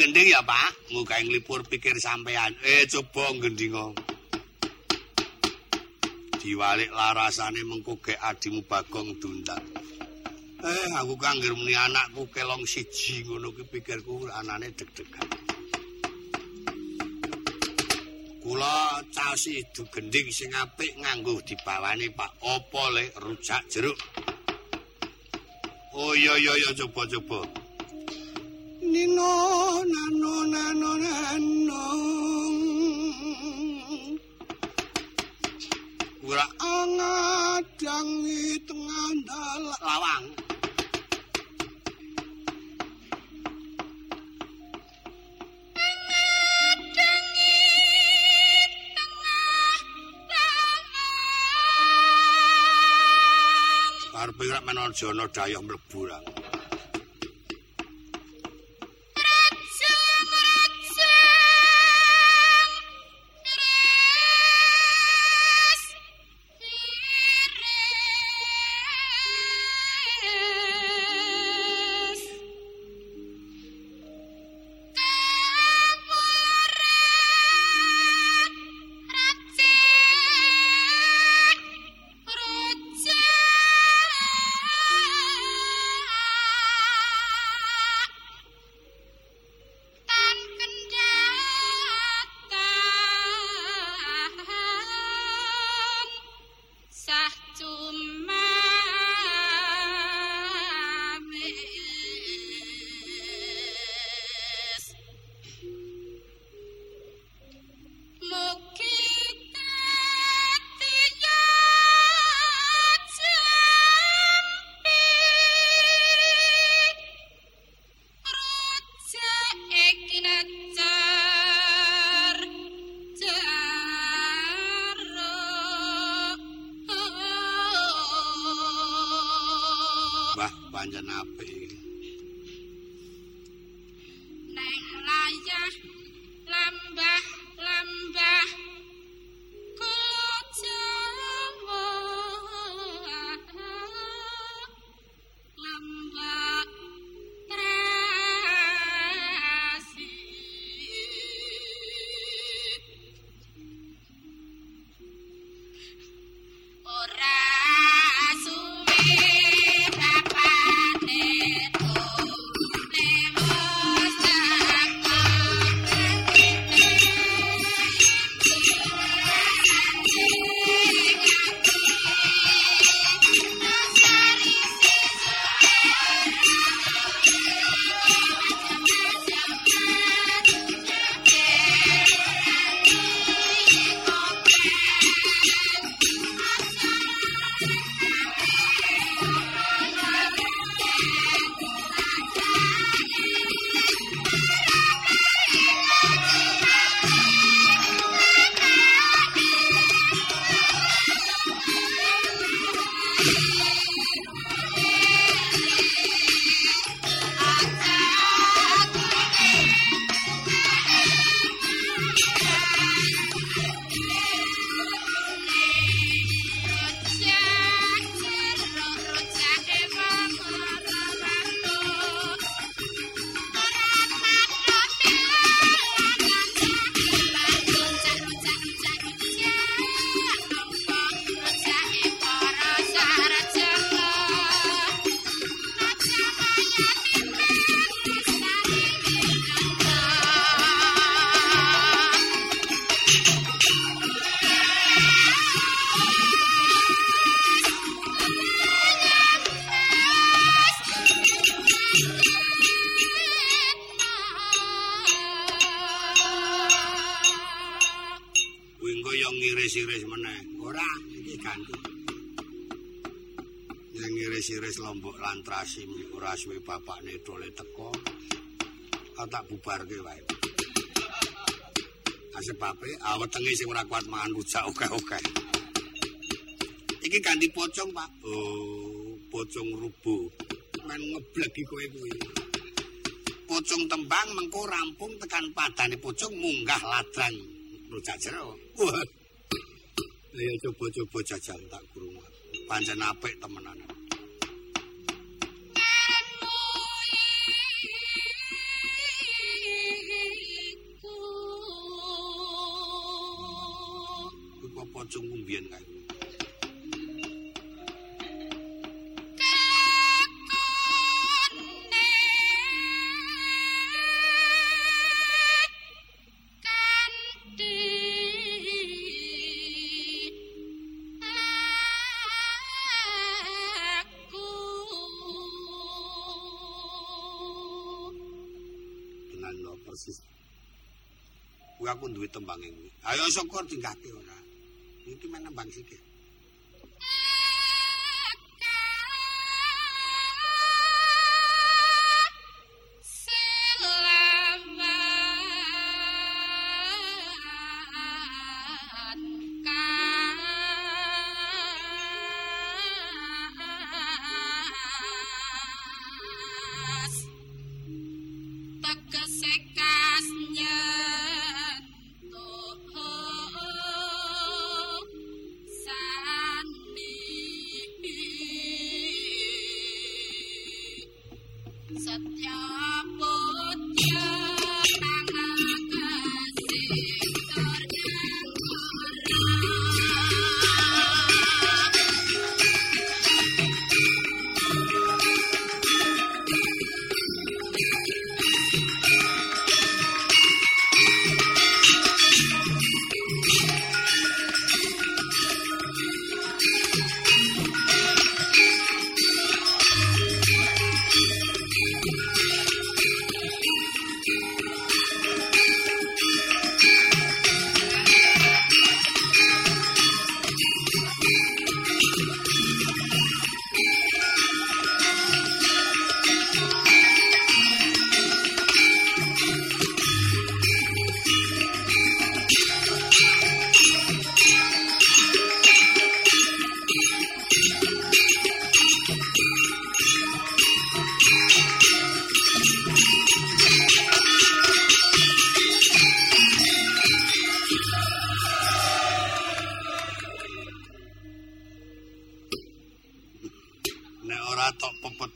gending ya, Pak? Muga nglipur pikir sampean. Eh, coba gendingo. Diwalik larasane mengko gek adimu Bagong Duntar. Eh, aku kangger muni anakku kelong siji ngono ki pikirku anane deg-degan. Kula caosi du gending sing apik nganggo dibawane Pak. Apa le rujak jeruk? Oh iya iya coba coba. Nino nano nano nano. Ora angadangi tengah dalan lawang. Karepe rak menawa jana dayah mlebu Ah, tak bubarke wae. Asebabe awetenge sing ora kuat mangan rujak oke-oke. Iki ganti pocong, Pak. Oh, pocong rubo. Men ngeblegi kowe kuwi. Pocong tembang mengko rampung tekan padane pocong munggah ladrang rujak jero. Wah. Ayo coba-coba jajal tak krungu. Pancen apik temenan. Mbiyen kae. aku duwe tembange kuwi. Ayo syukur tingkate ora. Iki men nembang sikil. Tegese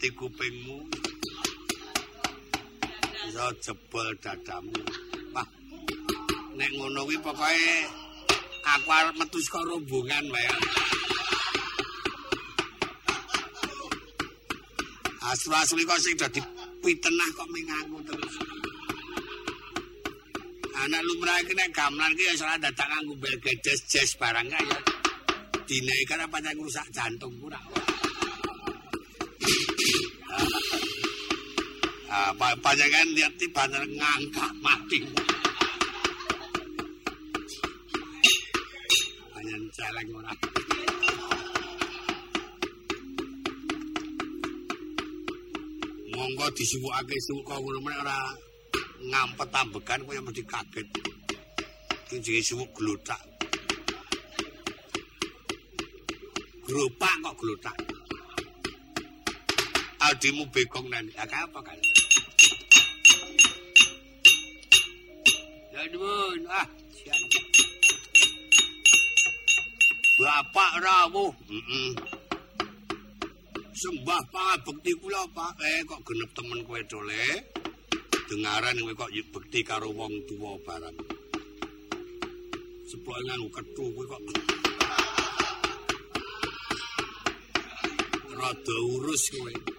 pepeti kupingmu. Iso jebol dadamu. Wah. Nek ngono kuwi pokoke aku arep metu saka rombongan wae. Asli-asli kok sing dadi pitenah kok mengaku terus. Anak lumrah iki nek gamelan iki ya ora dadak nganggo bel gedes jes barang kaya. Dinae kan apa yang rusak jantung kurang. Ah, pa panjenengan lihat di banter ngangkat mati. Panjen celeng ora. Monggo disuwukake suwuk kok ngono meneh ora ngampet ambekan kowe mesti kaget. Iki jenenge suwuk glothak. Gropak kok glothak. Adimu bekong nanti. Ya apa kan? Ya nuwun. Ah, siap. Bapak rawuh. Heeh. Sembah pangabekti kula, Pak. Eh kok genep temen kowe dole. Dengaran kowe kok bekti karo wong tuwa barang. Sepok nganu kethu kowe kok rada urus kowe.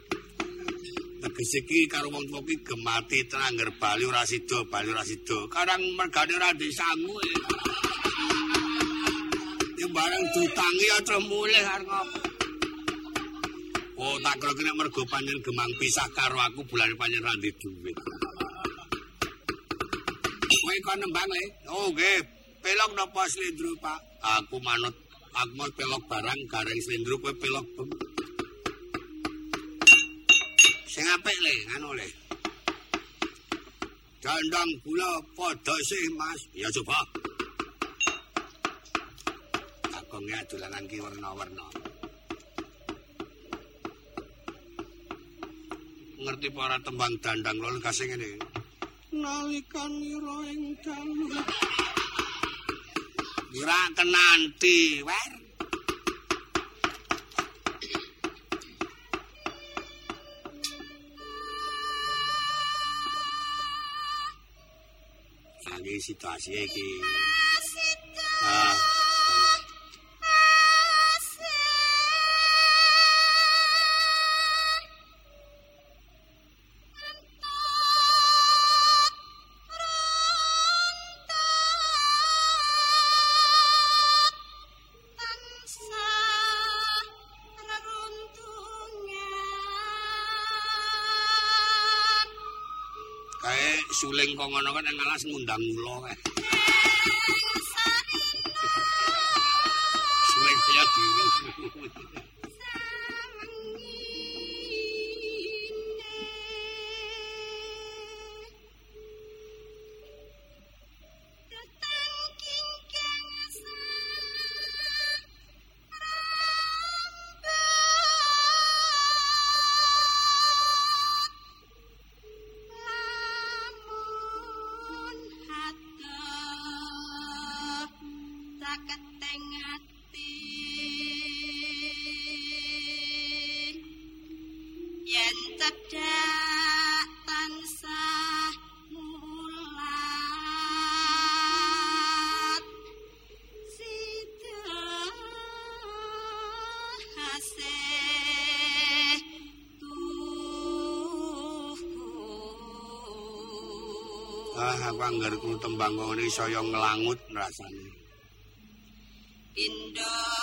Tegese iki karo wong tuwa gemati trangger bali ora sida, bali ora sida. Kadang mergane ora disangu. Ya bareng dutangi terus mulih arep ngopo. Oh, tak kira kira mergo panjen gemang pisah karo aku bulan panjen randi duit. Kowe kok nembang le? Oh, nggih. Pelok napa slendro, Pak? Aku manut aku mau pelok barang gareng slendro kowe pelok bem. Sing apik le, anu le. Dandang gula padha sih, Mas. Ya coba. Kakongnya dolanan ki warna-warna. ngerti para tembang dandang lol kasing ngene. Nalikan ira ing dalu. Ora kenanti, wer. Sange situasi iki. Ah. Kok ngono kan nang alas ngundang kula kae. Suling kaya dhewe. Aku anggar krungu tembang ngene saya nglangut rasane. Indo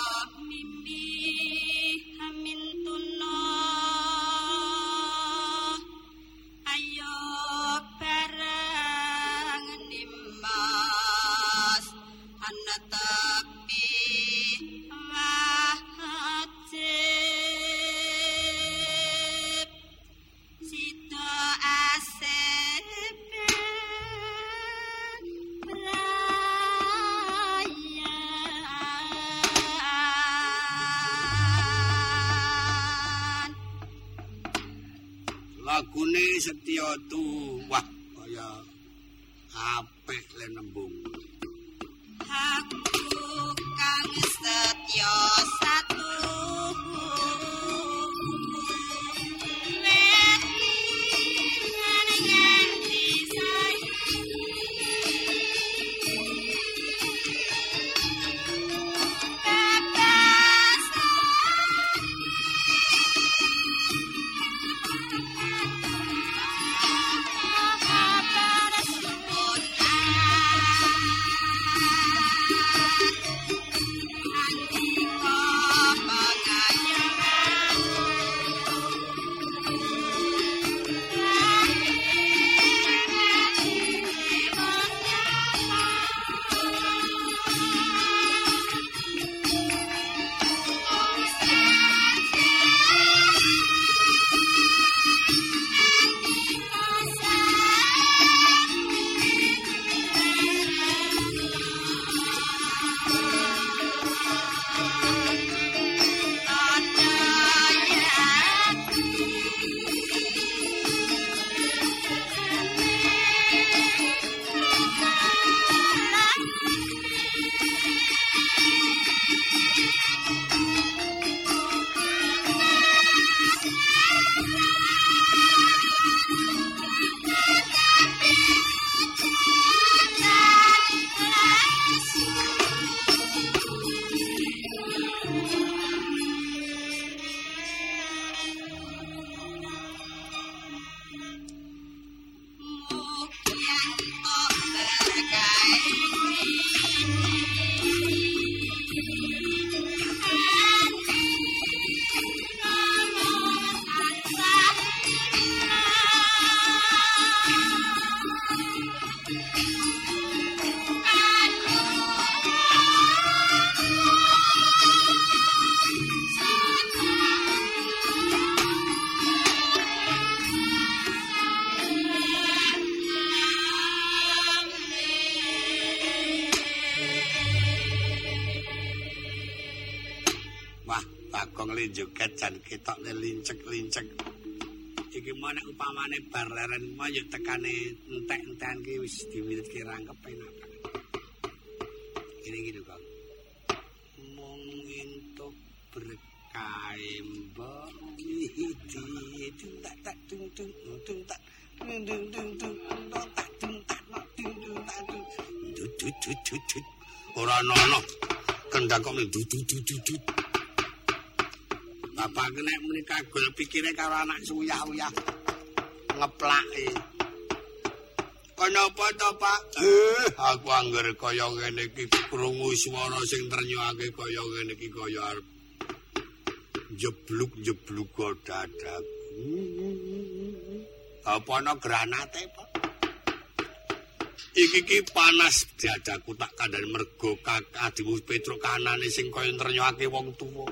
bagong le joget jan ketokne lincek-lincek. Iki mana upamane bar leren mayu tekane entek-entekan ki wis diwiritke rangkep enak. Ini gitu kok. Mung entuk berkah mbok iki tung tak tak tung tung tung tak tung tung tung tung tung tak tung tak tung tung tak tung Dut, dut, dut, dut, dut. ora ana kendak kok dut dut dut dut, dut Bapak nek muni kagul pikire karo anak suyah-uyah ngeplake. Kenapa to, Pak? Eh, aku angger kaya ngene iki krungu swara sing ternyuake kaya ngene iki kaya arep jebluk-jebluk dadak. Apa ana granate, Pak? iki ki panas diadaku tak kandhani mergo kakak adimu Petruk kanane sing kaya nrenyake wong tuwa.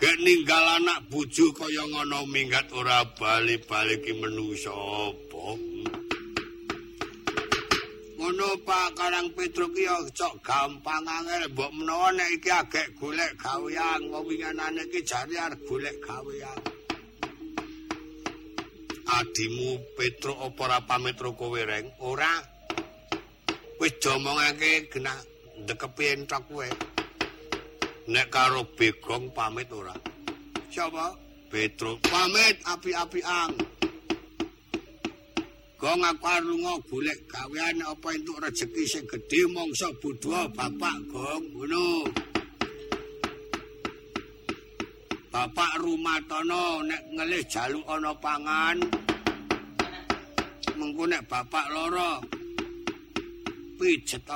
Gek ninggal anak bojo kaya ngono minggat ora bali-bali ki menungso apa. Ngono Pak Karang Petruk ki cok gampang angel mbok menawa nek iki agek golek gawean wong winganane ki jare arep golek gawean. Adimu Petruk apa ora pamit kowe reng? Ora. wis diomongake genah ndekepi entok kowe. Nek karo Begong pamit ora? Siapa? Petro pamit api-apian. Gong aku lunga golek gawean apa entuk rezeki sing gedhe mongso budha bapak gong ngono. Bapak rumah tono nek ngelih jaluk ana pangan. Mengko nek bapak loro pijet.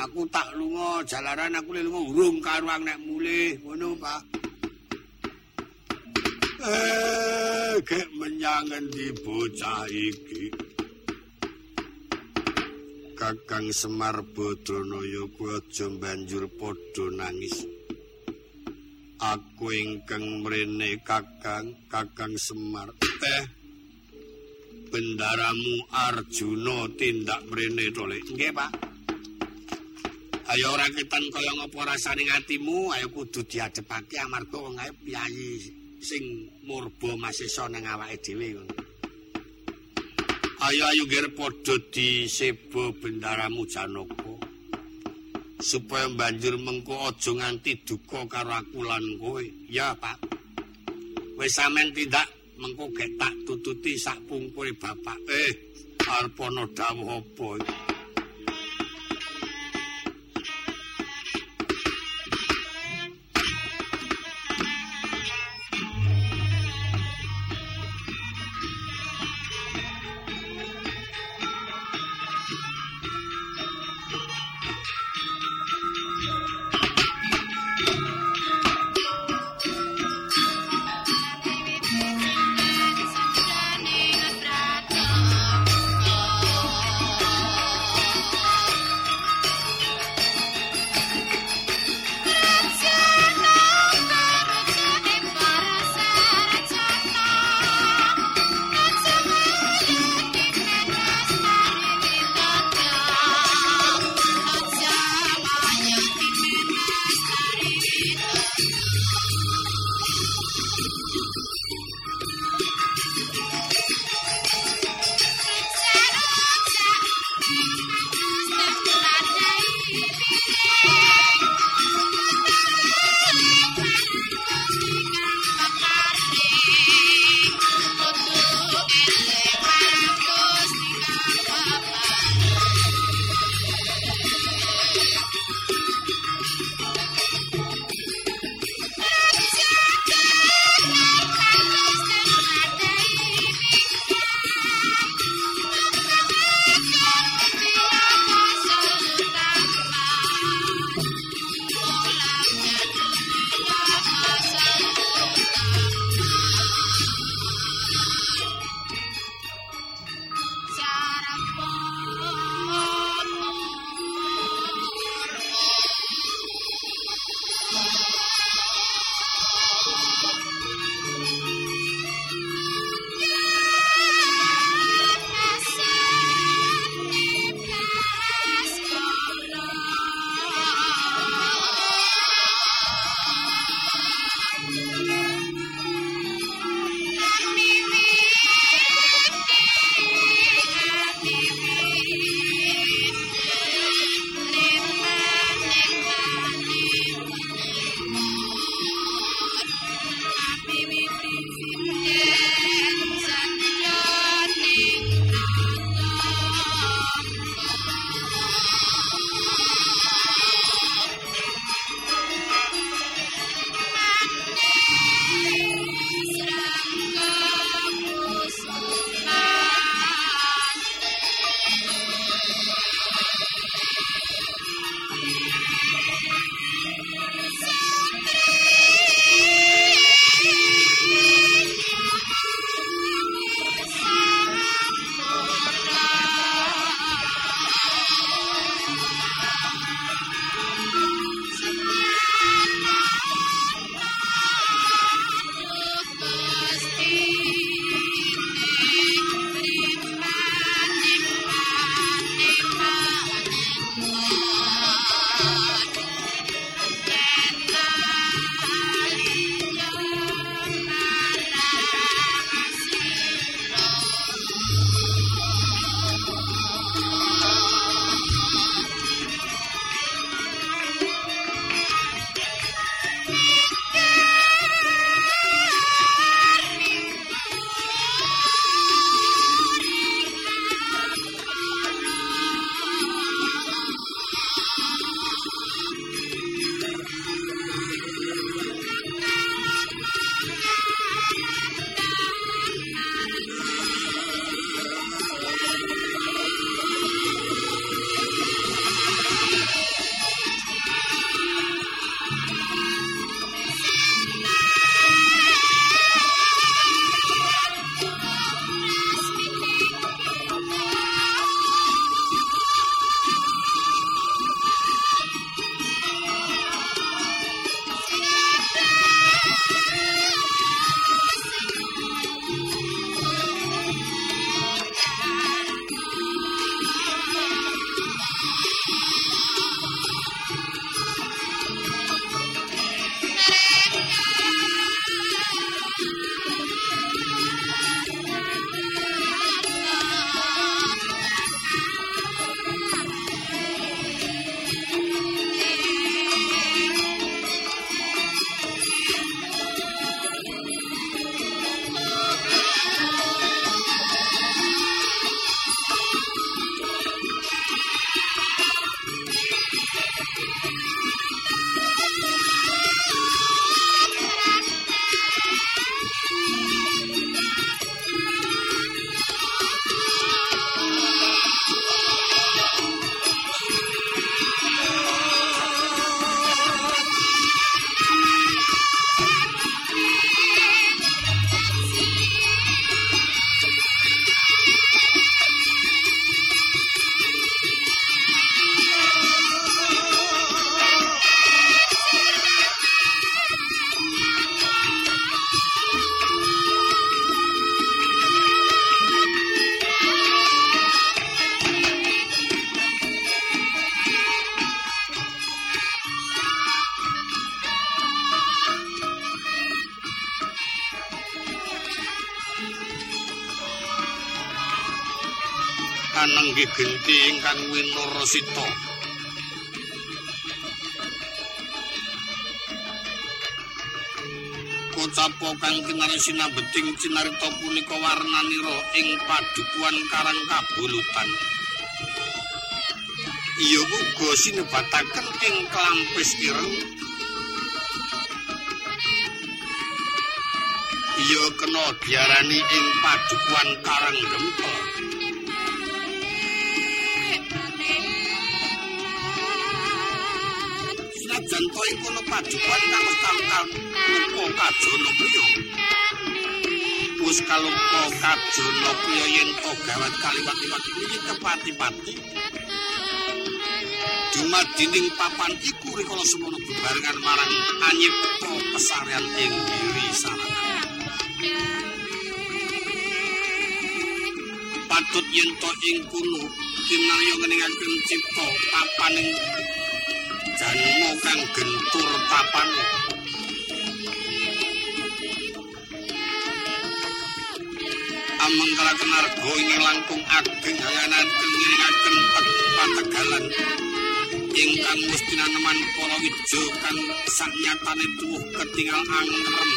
Aku tak lunga jalaran aku lunga urung karo nek mulih ngono, Pak. Eh, kek menyangan di bocah iki. Kakang Semar Badranaya kuwi aja banjur padha nangis. Aku ingkang mrene Kakang, Kakang Semar. Eh, bendaramu Arjuna tindak mrene to, Pak. Ayo ora ketan kaya ngapa rasane atimu, ayo kudu diadepake amarga wong ae piyayi sing murba masisa ning awake dhewe ngono. Ayo ayo ngger padha disebo bendaramu Janaka. Supaya banjur mengko aja nganti duka karo aku lan kowe. Ya, Pak. Wis sampean tindak mengko gek tak tututi sak pungkure bapak eh arep ana dawuh apa anengge ingkang winurasita Kocapo kang kinari sinambeting cinarita punika warnanira ing padukuan karang kabulutan. Iya uga sinebataken ing klampis ireng. Iya kena diarani ing padukuan karang gempel senajan to ing kono padukuan kang tamtam lupa kajono priya wis kalupa kajono priya yen to gawat kaliwat-liwat iki kepati-pati dumadining papan iku rikala semono bebarengan marang anyipta pesarean ing diri sarana patut yen to ing kuno kinarya ngeningaken cipta papaning janmu kang gentur tapane ameng kala kenarga ing langkung ageng hayanan ngiringaken pategalan. Ingkang mesti naneman para wijo kang saknyatane tuwuh ketinggal angrem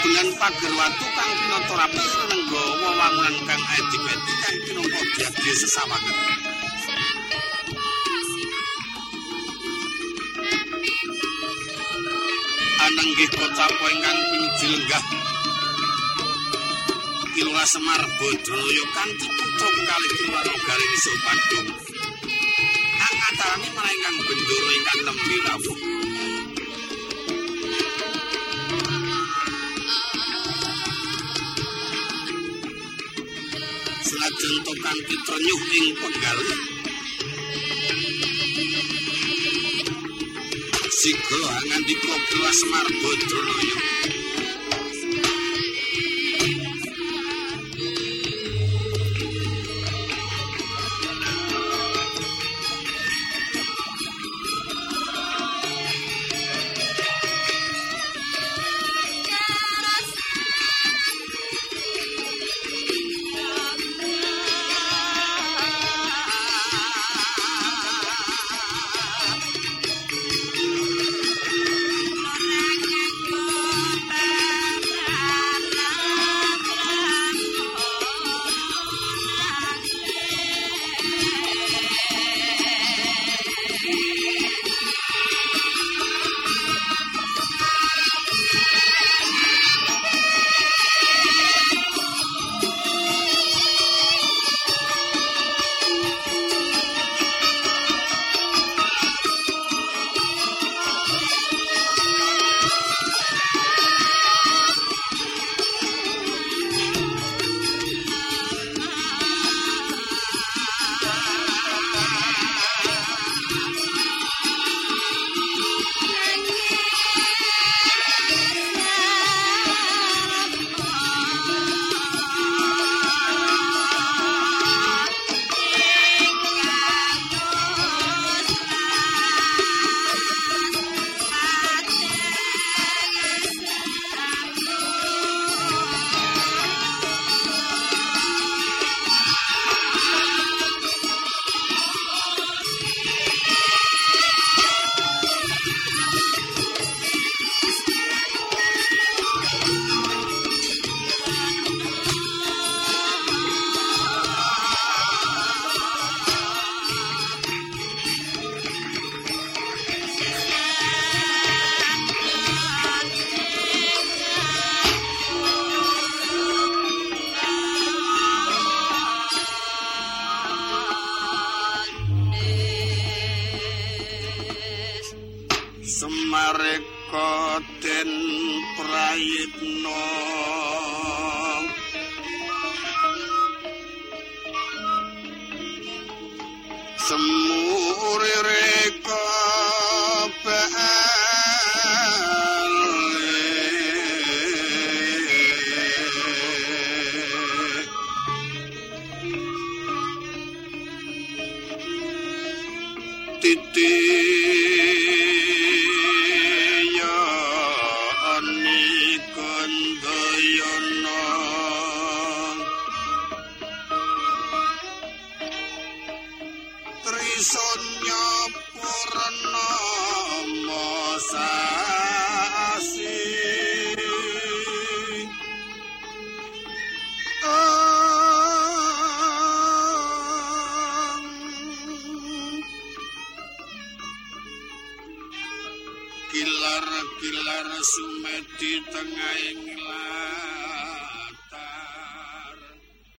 dengan pager watu kang pinata rapi nenggo wewangunan kang edi-edi kang kinangka diadi sesawangan anenggih kocapa ingkang pinuji lenggah. Kilura Semar Bodroyo kanthi putra kali Kilura Garing iso Bandung kang atarane malah ingkang bendoro ingkang nembe rawuh Senajan to kanthi trenyuh ing penggal Siglo ngandika Kilura Semar Bodroyo